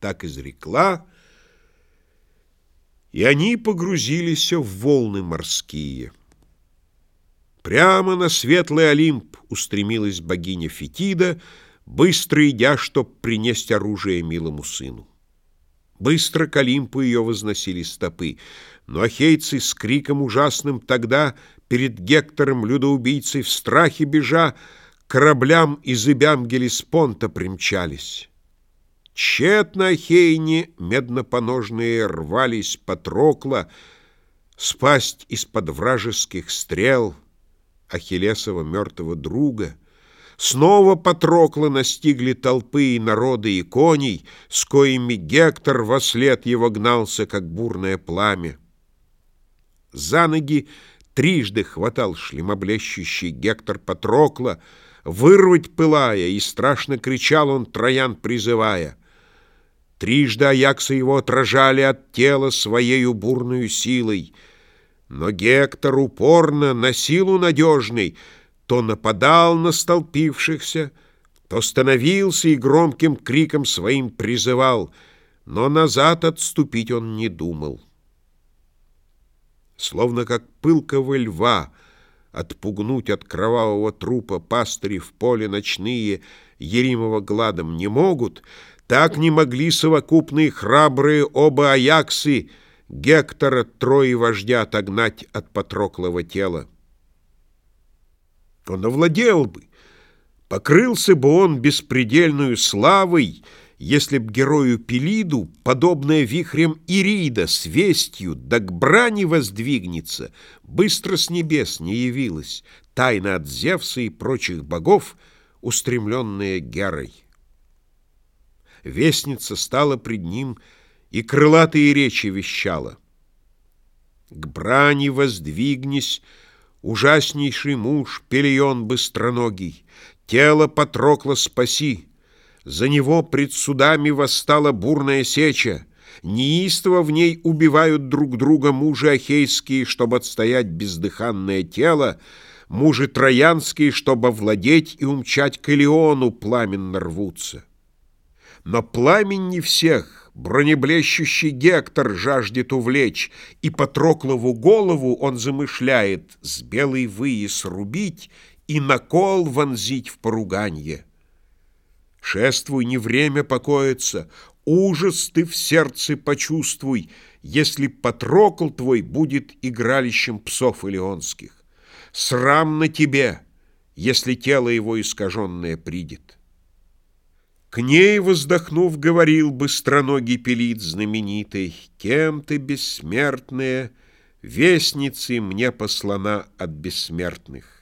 так изрекла, и они погрузились в волны морские. Прямо на светлый Олимп устремилась богиня Фетида, быстро идя, чтоб принесть оружие милому сыну. Быстро к Олимпу ее возносили стопы, но ахейцы с криком ужасным тогда перед Гектором, людоубийцей, в страхе бежа, кораблям и зыбям Гелиспонта примчались. Тщетно ахейни меднопоножные рвались Патрокла спасть из-под вражеских стрел Ахиллесова мертвого друга — Снова Патрокла настигли толпы и народы и коней, С коими Гектор во след его гнался, как бурное пламя. За ноги трижды хватал шлемоблещущий Гектор Патрокла, Вырвать пылая, и страшно кричал он, Троян призывая. Трижды Аякса его отражали от тела Своею бурную силой, Но Гектор упорно, на силу надежный, то нападал на столпившихся, то становился и громким криком своим призывал, но назад отступить он не думал. Словно как пылкого льва отпугнуть от кровавого трупа пастыри в поле ночные Еримова гладом не могут, так не могли совокупные храбрые оба Аяксы Гектора трое вождя отогнать от Патроклого тела. Он овладел бы, покрылся бы он беспредельную славой, если б герою Пелиду, подобная вихрем Ирида, с вестью, да к брани воздвигнется, быстро с небес не явилась, тайна от Зевса и прочих богов, устремленная Герой. Вестница стала пред ним и крылатые речи вещала. К брани воздвигнись, Ужаснейший муж, Пелион быстроногий, Тело Патрокла спаси. За него пред судами восстала бурная сеча. Неистово в ней убивают друг друга мужи ахейские, чтобы отстоять бездыханное тело, мужи троянские, чтобы владеть и умчать к Илиону, пламенно рвутся. Но не всех — Бронеблещущий Гектор жаждет увлечь, И Патроклову голову он замышляет С белой выи срубить И на кол вонзить в поруганье. Шествуй, не время покоиться, Ужас ты в сердце почувствуй, Если Патрокл твой будет игралищем псов илионских. Срам на тебе, если тело его искаженное придет. К ней, воздохнув, говорил быстроногий пелит знаменитый, «Кем ты, бессмертная, вестницы мне послана от бессмертных?»